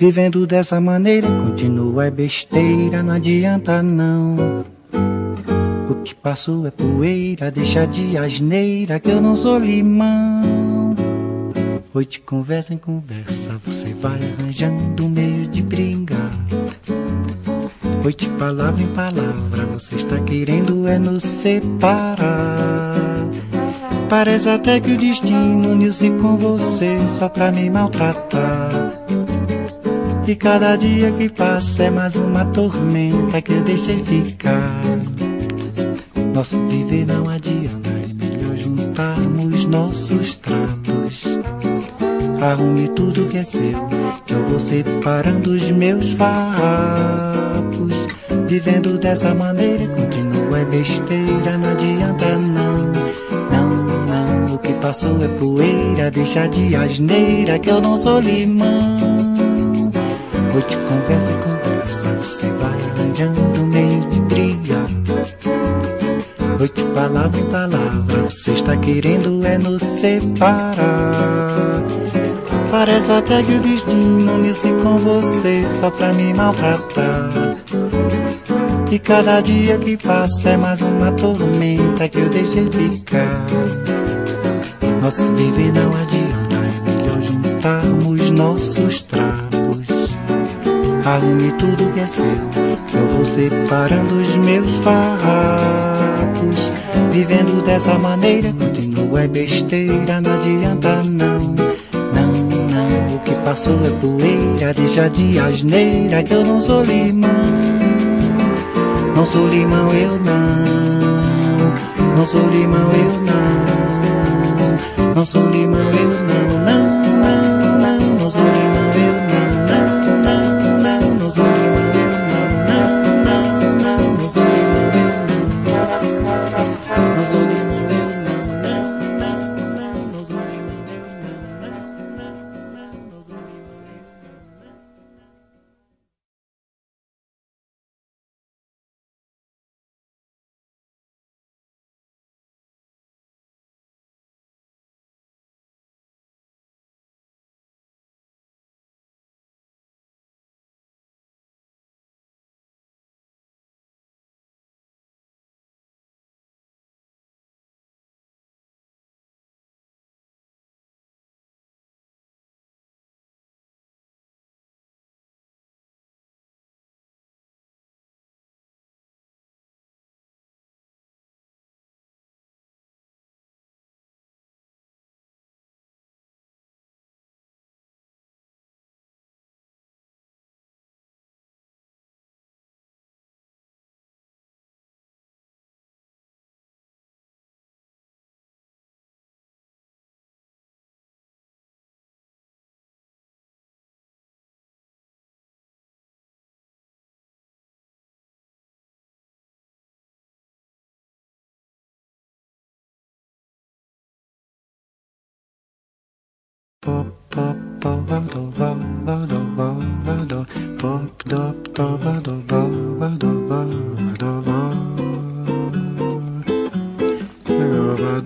Vivendo dessa maneira, continua é besteira, não adianta não. O que passou é poeira, deixa de asneira que eu não sou limão. De conversa em conversa, você vai arranjando um meio de brigar. De palavra em palavra, você está querendo é nos separar. Parece até que o destino uniu-se com você só pra me maltratar. E cada dia que passa é mais uma tormenta que eu deixei ficar. Nosso viver não adianta, é melhor juntarmos nossos trapos. Arrume tudo que é seu, que eu vou separando os meus farrapos. Vivendo dessa maneira, continua é besteira, não adianta não. Não, não, o que passou é poeira, deixa de asneira, que eu não sou limão. Conversa, conversa, você vai arranjando meio de briga. Hoje palavra em palavra, você está querendo é nos separar. Parece até que o destino uniu-se com você só pra me maltratar. E cada dia que passa é mais uma tormenta que eu deixei ficar. Nosso viver não adianta, é melhor juntarmos nossos trapos. Arrume tudo que é seu, eu vou separando os meus farrapos. Vivendo dessa maneira, continua é besteira, não adianta não. Não, não, o que passou é poeira, deixa de asneira que eu não sou limão. Não sou limão, eu não. Não sou limão, eu não. Não sou limão, eu não, não,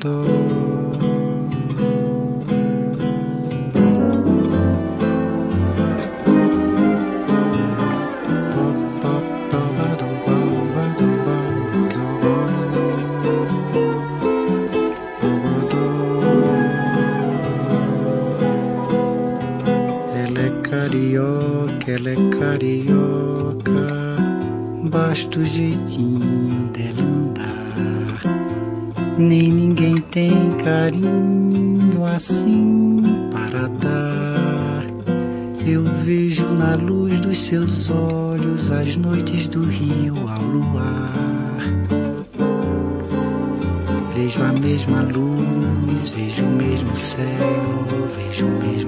Dove. Basta o jeitinho dela andar. Nem ninguém tem carinho assim para dar. Eu vejo na luz dos seus olhos as noites do rio ao luar. Vejo a mesma luz, vejo o mesmo céu, vejo o mesmo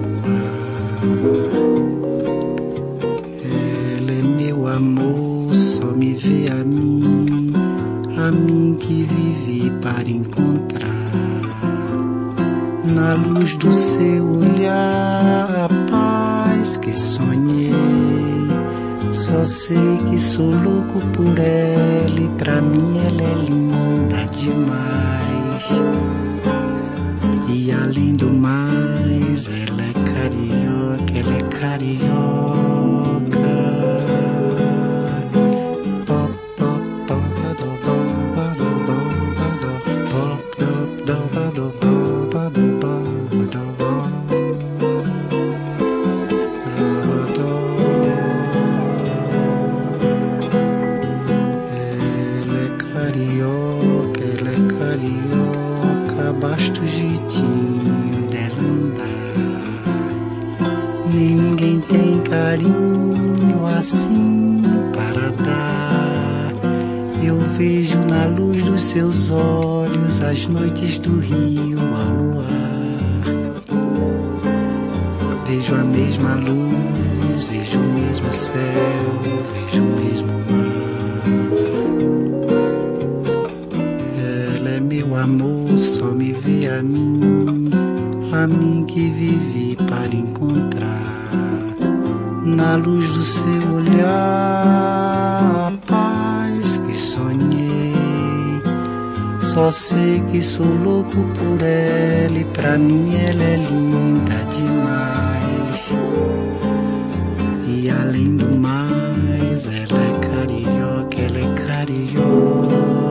demais. E além do mais, ela é carioca, ela é carioca. Só sei que sou louco por ela e pra mim ela é linda demais. E além do mais, ela é carioca, ela é carioca.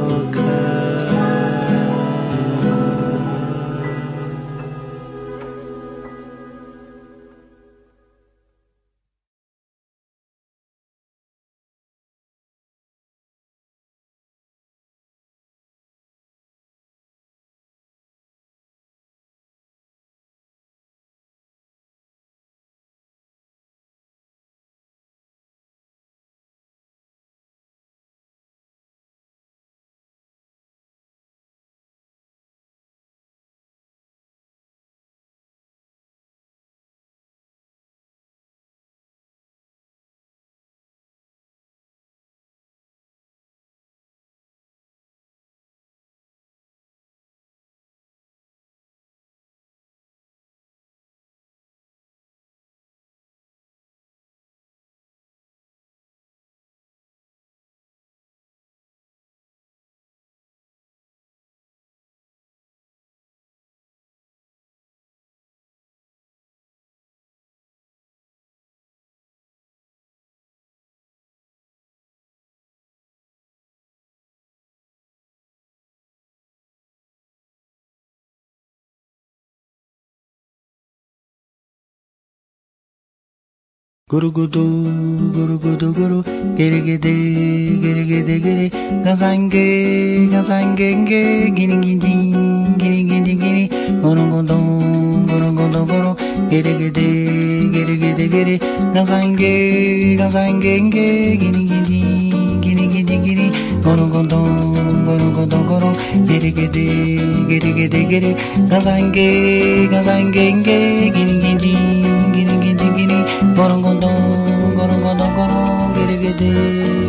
Gurugudu, gurugudu guru, girigide, guru. giri, gazange, gazange ge, ginigidi, ginigidi giri, gurugudu, giri guru, girigide, girigide giri, gazange, gazange ge, ginigidi, ginigidi giri, gurugudu, giri guru, girigide, girigide giri, gazange, gazange ge, ginigidi. Gorongondong, gorongondong, gorong, giri giri,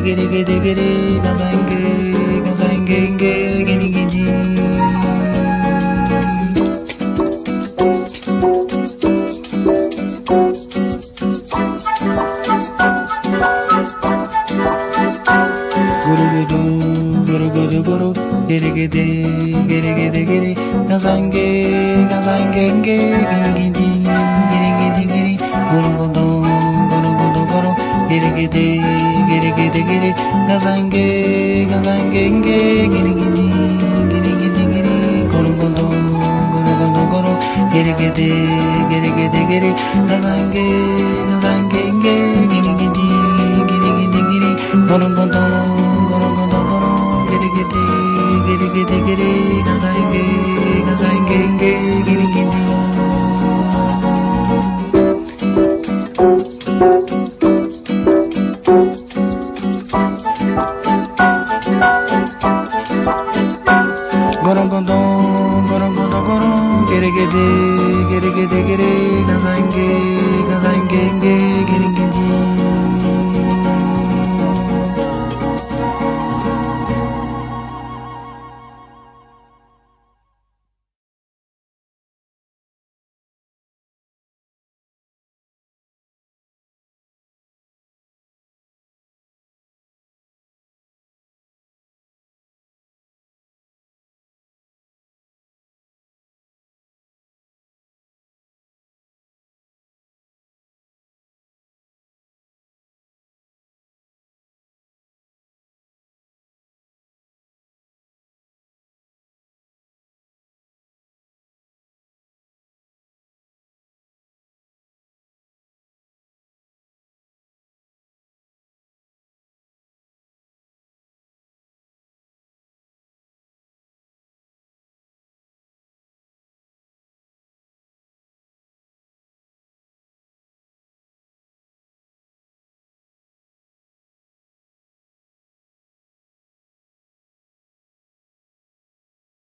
giri giri giri, gansainge, gansainge, giri giri. Guru guru, guru guru guru, giri giri, giri giri giri, gansainge, gansainge, giri giri giri gidi giri gidi giri gazange gazange nge giri gidi giri gidi giri goro goro goro goro goro giri gidi giri gidi giri gazange gazange nge giri gidi giri gidi giri goro goro goro goro goro giri gidi giri gidi giri gazange gazange nge giri gidi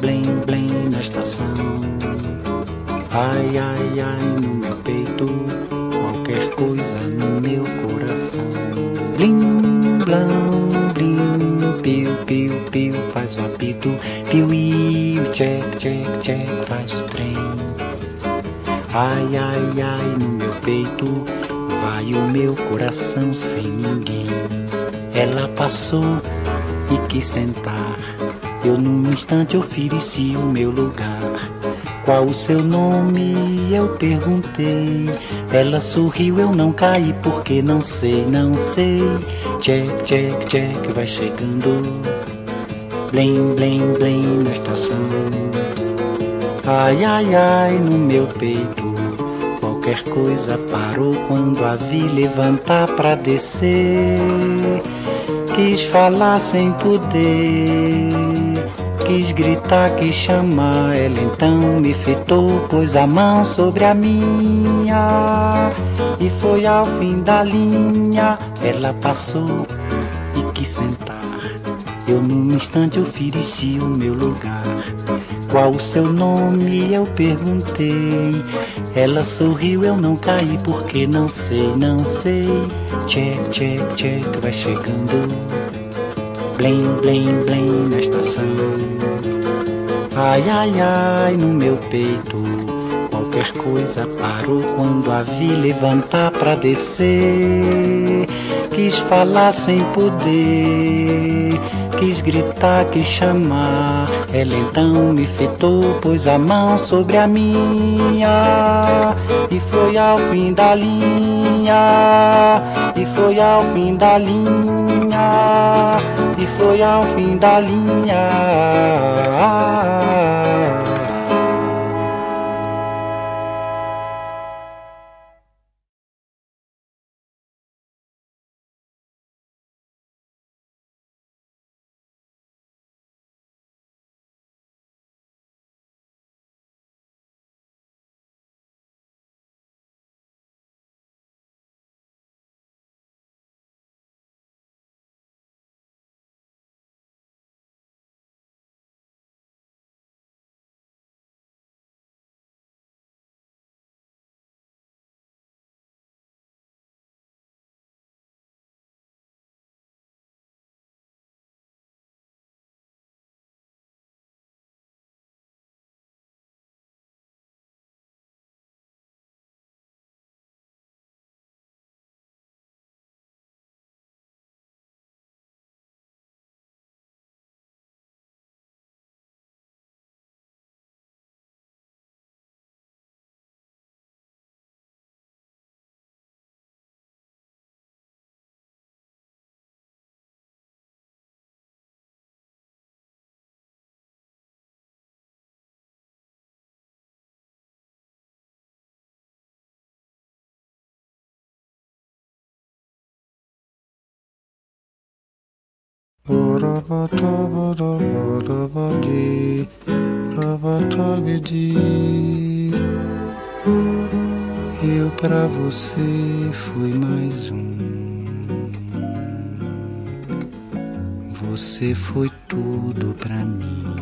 Blim, blim, na estação. Ai, ai, ai no meu peito Qualquer coisa no meu coração. Blim, blam, blim, piu, piu, piu Faz o apito, piu, iu, check, check, check Faz o trem. Ai, ai, ai no meu peito Vai o meu coração sem ninguém. Ela passou e quis sentar. Eu num instante ofereci o meu lugar. Qual o seu nome? Eu perguntei. Ela sorriu, eu não caí porque não sei, não sei. Check, check, check, vai chegando. Blim, blim, blim na estação. Ai, ai, ai no meu peito. Qualquer coisa parou quando a vi levantar pra descer quis falar sem poder. Quis gritar, quis chamar, ela então me fitou, pôs a mão sobre a minha. E foi ao fim da linha, ela passou e quis sentar. Eu num instante ofereci o meu lugar. Qual o seu nome? Eu perguntei. Ela sorriu, eu não caí porque não sei, não sei. Check, check, check, vai chegando. Blim, blim, blim na estação. Ai, ai, ai, no meu peito. Qualquer coisa parou quando a vi levantar pra descer. Quis falar sem poder quis gritar, quis chamar. Ela então me fitou, pôs a mão sobre a minha. E foi ao fim da linha. E foi ao fim da linha. E foi ao fim da linha. Eu pra você fui mais um. Você foi tudo pra mim.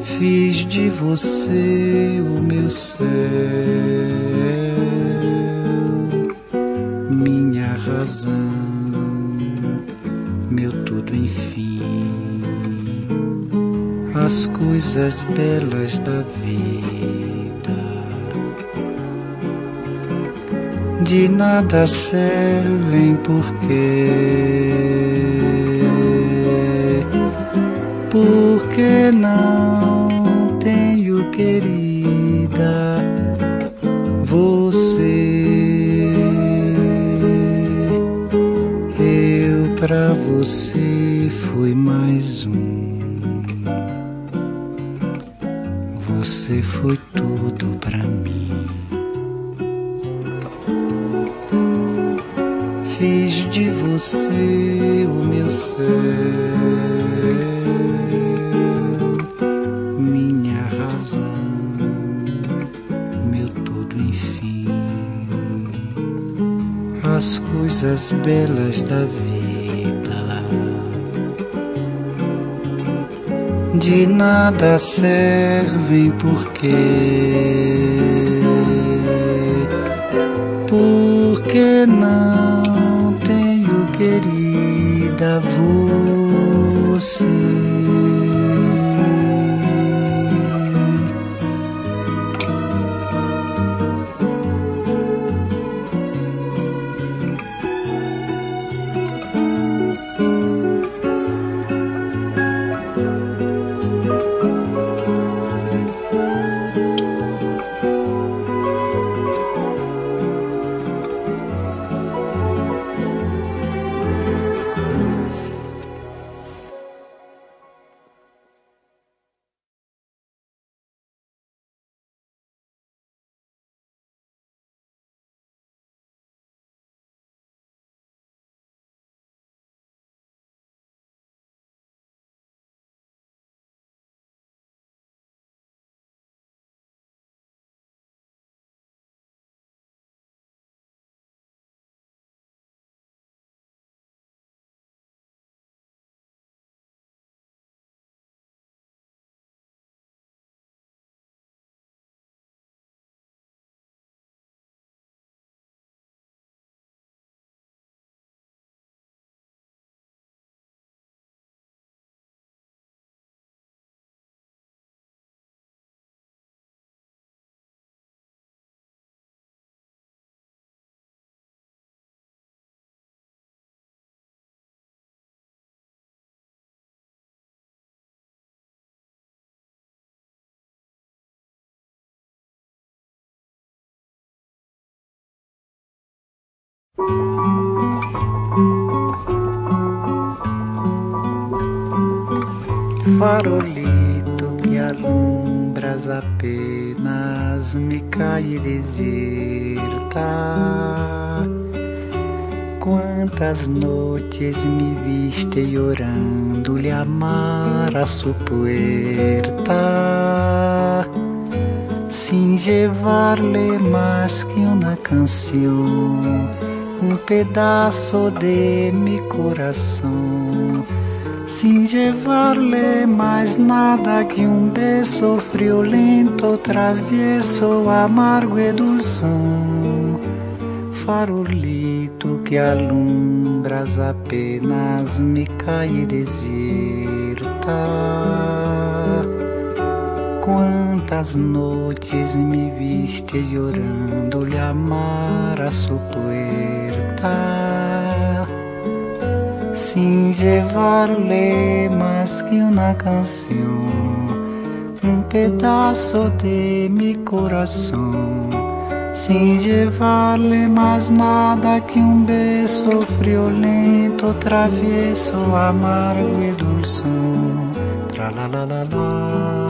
Fiz de você o meu céu razão, meu tudo enfim, as coisas belas da vida de nada servem porque porque não tenho querida Você foi mais um. Você foi tudo pra mim. Fiz de você o meu céu, minha razão, meu tudo, enfim. As coisas belas da vida. De nada servem porque porque não tenho querida você. Farolito que alumbras apenas me cai deserta. Quantas noites me viste orando lhe amar a su puerta sin llevarle más que una canción, un pedazo de mi corazón, sin llevarle más nada que un beso friolento, travieso, amargo y dulzón. Farolito que alumbras apenas me cai deserta. Quantas noites me viste llorando lhe amar a su sin llevarle más que una canción, un pedazo de mi corazón, sin llevarle más nada que un beso friolento, travieso, amargo y dulzón. Tra la la la la,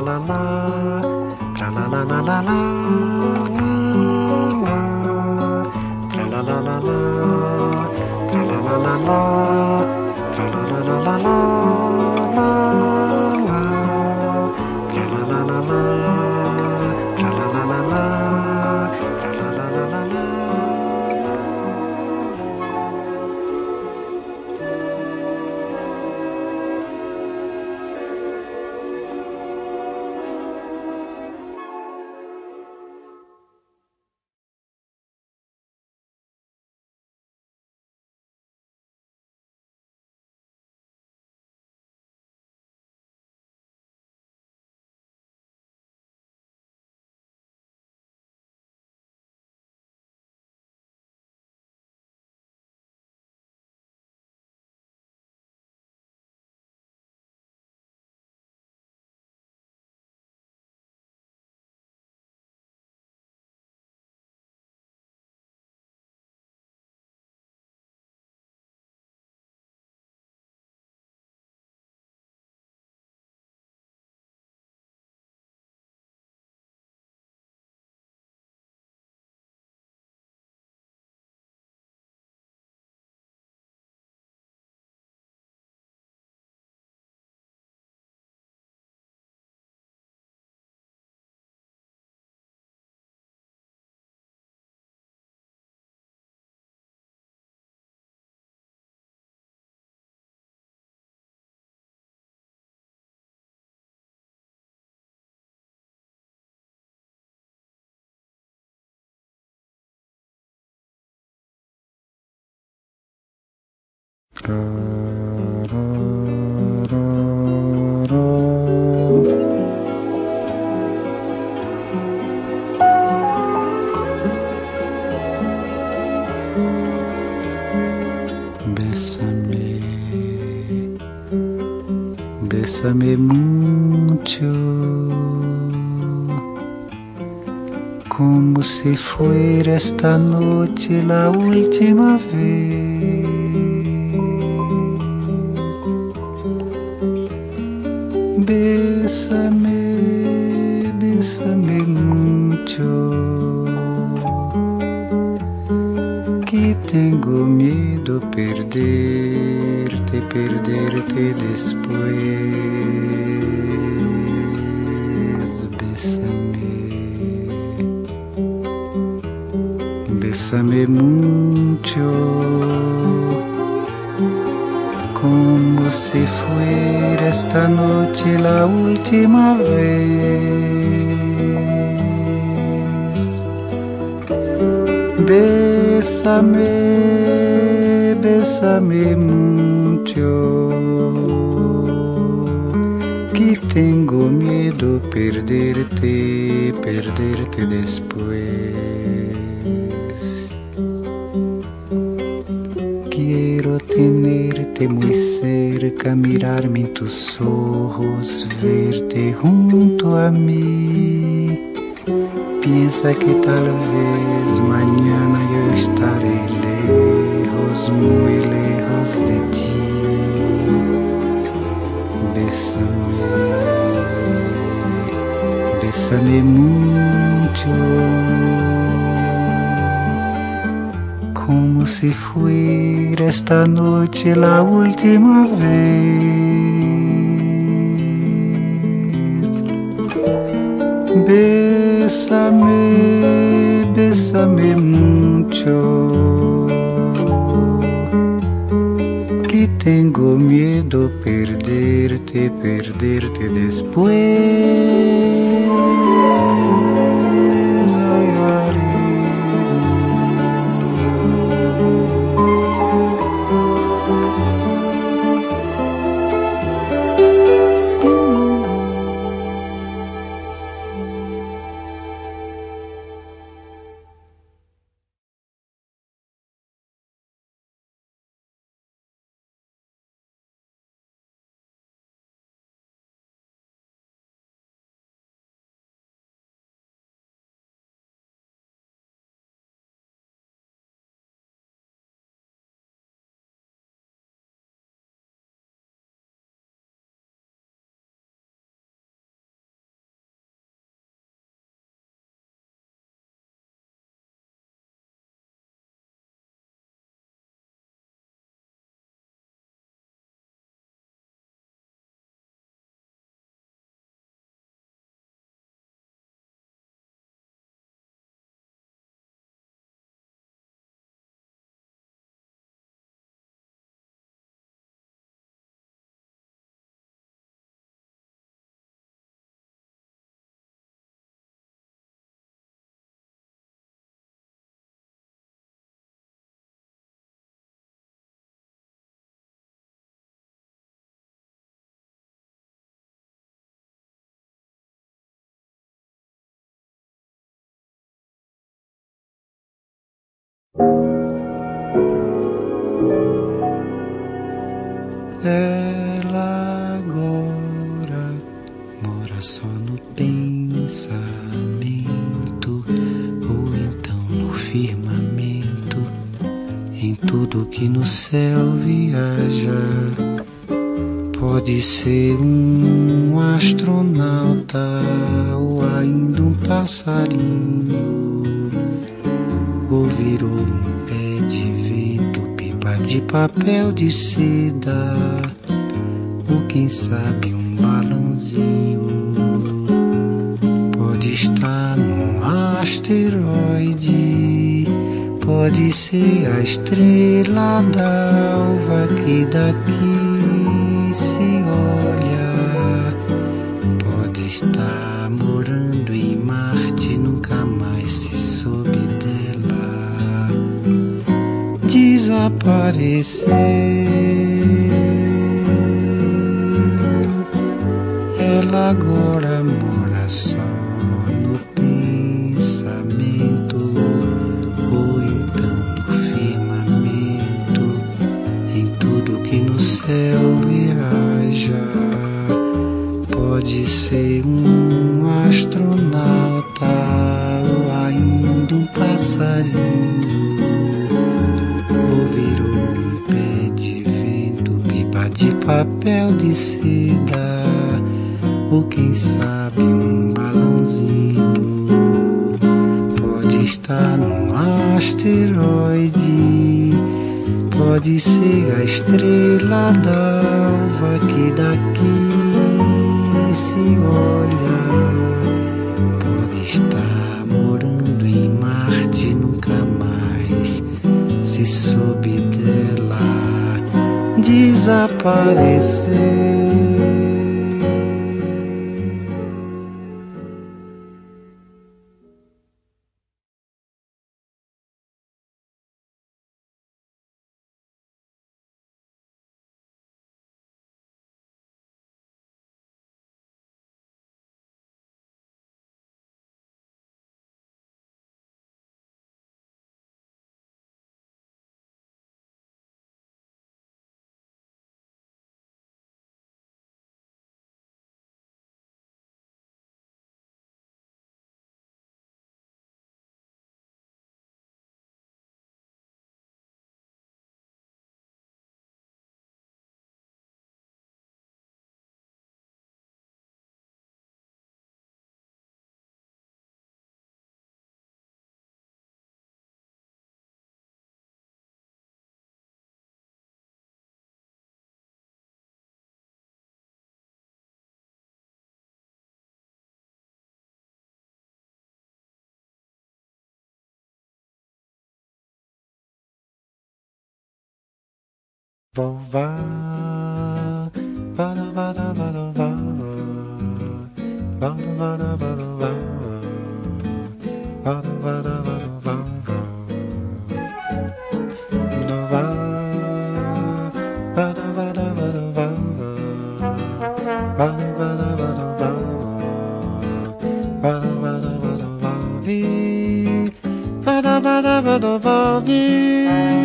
La la, tra la la la la la. Tra la la la la, Bésame mucho, como si fuera esta noche la última vez. Bésame, bésame mucho, que tengo miedo perderte, perderte después. Bésame, bésame mucho como si fuera esta noche la última vez. Bésame, bésame mucho, que tengo miedo perderte, perderte después. Tenerte muy cerca, mirarme en tus ojos, verte junto a mí. Piensa que tal vez mañana yo estaré lejos, muy lejos de ti. Bésame, bésame mucho si fuera esta noche la última vez. Bésame, bésame mucho, que tengo miedo perderte, perderte después. Ela agora mora só no pensamento, ou então no firmamento, em tudo que no céu viaja. Pode ser um astronauta ou ainda um passarinho, ou virou um pé de de papel de seda, ou quem sabe um balãozinho. Pode estar num asteroide, pode ser a estrela d'alva que daqui se olha. Desaparecer. Ela agora mora papel de seda. Ou quem sabe um balãozinho. Pode estar num asteroide. Pode ser a estrela d'alva que daqui se olha. Desaparecer. va va da va da va da va va da va da va da va va da va da va da va da va va da va da va da va va da va da va da va va da va da va da va vi va da va da va da va vi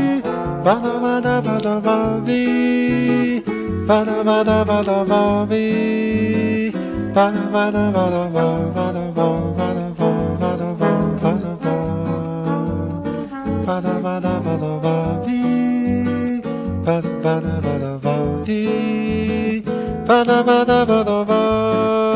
Vada vada vada vavi, vada vada vada vavi, vada vada vada va, vada va, vada va, vada va, vada va, vada vada vada vavi, vada vada vada vavi, vada vada vada va.